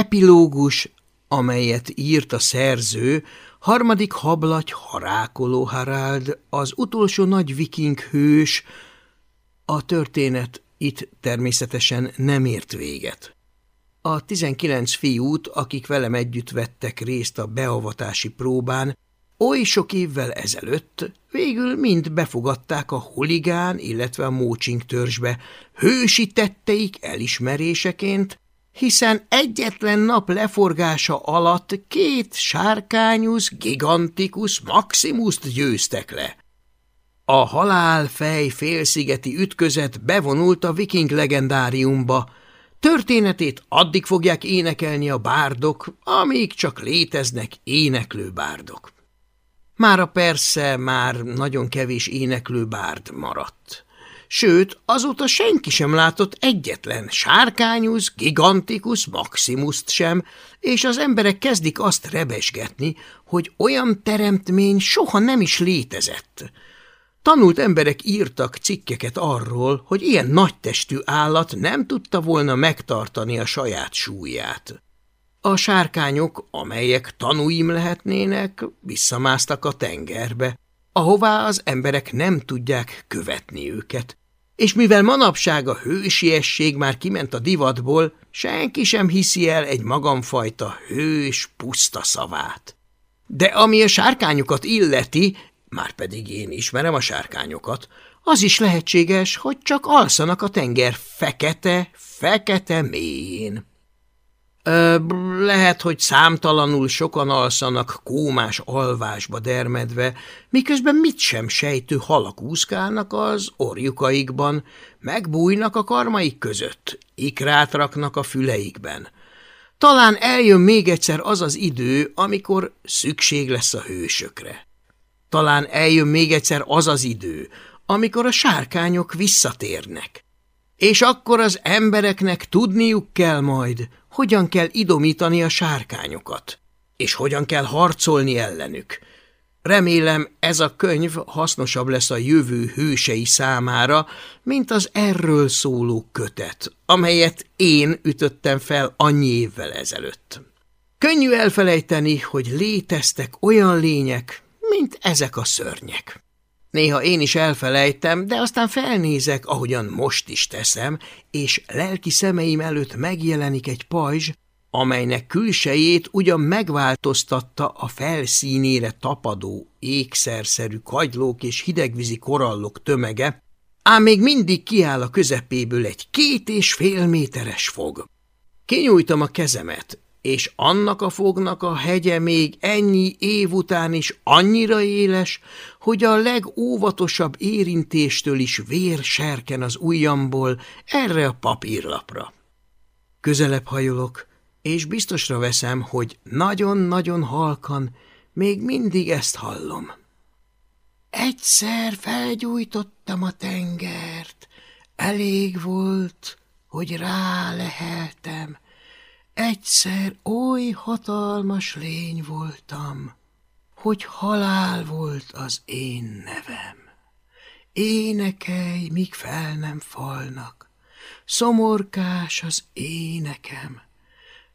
epilógus, amelyet írt a szerző, harmadik hablaty Harákoló Harald, az utolsó nagy viking hős, a történet itt természetesen nem ért véget. A tizenkilenc fiút, akik velem együtt vettek részt a beavatási próbán, oly sok évvel ezelőtt végül mind befogadták a huligán, illetve a mócsink törzsbe, hősi tetteik elismeréseként, hiszen egyetlen nap leforgása alatt két sárkányusz, gigantikus maximust győztek le. A halálfej félszigeti ütközet bevonult a viking legendáriumba, Történetét addig fogják énekelni a bárdok, amíg csak léteznek éneklő bárdok. Mára persze már nagyon kevés éneklő bárd maradt. Sőt, azóta senki sem látott egyetlen sárkányusz, gigantikus maximuszt sem, és az emberek kezdik azt rebesgetni, hogy olyan teremtmény soha nem is létezett. Tanult emberek írtak cikkeket arról, hogy ilyen nagytestű állat nem tudta volna megtartani a saját súlyát. A sárkányok, amelyek tanúim lehetnének, visszamásztak a tengerbe, ahová az emberek nem tudják követni őket. És mivel manapság a hősiesség már kiment a divatból, senki sem hiszi el egy magamfajta hős, puszta szavát. De ami a sárkányokat illeti, már pedig én ismerem a sárkányokat, az is lehetséges, hogy csak alszanak a tenger fekete, fekete mélyén. Ö, lehet, hogy számtalanul sokan alszanak kómás alvásba dermedve, miközben mit sem sejtő halak úszkálnak az orjukaikban, megbújnak a karmaik között, ikrát raknak a füleikben. Talán eljön még egyszer az az idő, amikor szükség lesz a hősökre. Talán eljön még egyszer az az idő, amikor a sárkányok visszatérnek. És akkor az embereknek tudniuk kell majd, hogyan kell idomítani a sárkányokat, és hogyan kell harcolni ellenük. Remélem ez a könyv hasznosabb lesz a jövő hősei számára, mint az erről szóló kötet, amelyet én ütöttem fel annyi évvel ezelőtt. Könnyű elfelejteni, hogy léteztek olyan lények, mint ezek a szörnyek. Néha én is elfelejtem, de aztán felnézek, ahogyan most is teszem, és lelki szemeim előtt megjelenik egy pajzs, amelynek külsejét ugyan megváltoztatta a felszínére tapadó, ékszerszerű kagylók és hidegvízi korallok tömege, ám még mindig kiáll a közepéből egy két és fél méteres fog. Kinyújtom a kezemet, és annak a fognak a hegye még ennyi év után is annyira éles, hogy a legóvatosabb érintéstől is vér serken az ujjamból erre a papírlapra. Közelebb hajolok, és biztosra veszem, hogy nagyon-nagyon halkan még mindig ezt hallom. Egyszer felgyújtottam a tengert, elég volt, hogy rá leheltem, Egyszer oly hatalmas lény voltam, hogy halál volt az én nevem. Énekelj, míg fel nem falnak, szomorkás az énekem,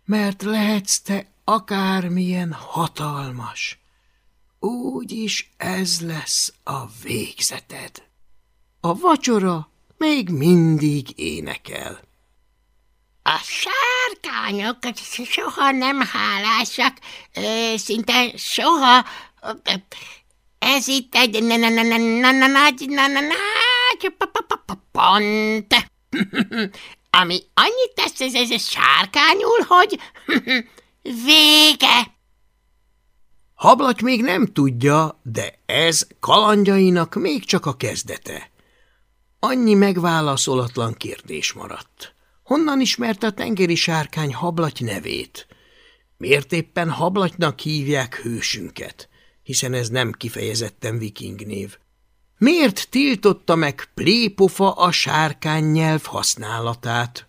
mert lehetsz te akármilyen hatalmas, úgy is ez lesz a végzeted. A vacsora még mindig énekel. A sárkányok soha nem hálásak, szinte soha. Ez itt egy nagy nagy pont, ami annyit tesz ez, ez sárkányul, hogy vége. Hablaty még nem tudja, de ez kalandjainak még csak a kezdete. Annyi megválaszolatlan kérdés maradt. Honnan ismerte a tengeri sárkány hablaty nevét? Miért éppen hablatynak hívják hősünket, hiszen ez nem kifejezetten viking név? Miért tiltotta meg plépofa a sárkány nyelv használatát?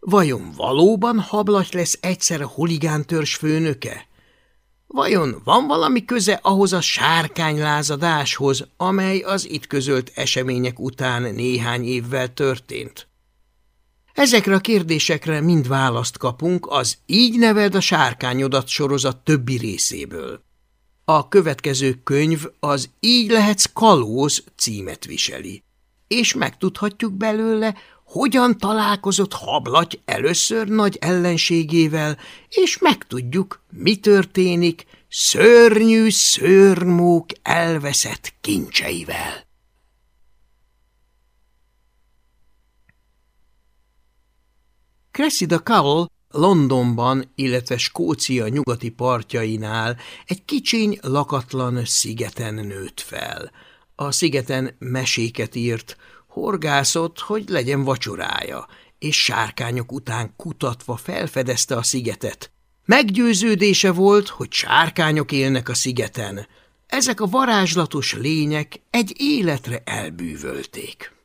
Vajon valóban hablaty lesz egyszer a huligántörzs főnöke? Vajon van valami köze ahhoz a sárkánylázadáshoz, amely az itt közölt események után néhány évvel történt? Ezekre a kérdésekre mind választ kapunk az Így neveld a sárkányodat sorozat többi részéből. A következő könyv az Így lehetsz kalóz címet viseli, és megtudhatjuk belőle, hogyan találkozott hablaty először nagy ellenségével, és megtudjuk, mi történik szörnyű szörmók elveszett kincseivel. Cressida Cowell Londonban, illetve Skócia nyugati partjainál egy kicsiny, lakatlan szigeten nőtt fel. A szigeten meséket írt, horgászott, hogy legyen vacsorája, és sárkányok után kutatva felfedezte a szigetet. Meggyőződése volt, hogy sárkányok élnek a szigeten. Ezek a varázslatos lények egy életre elbűvölték.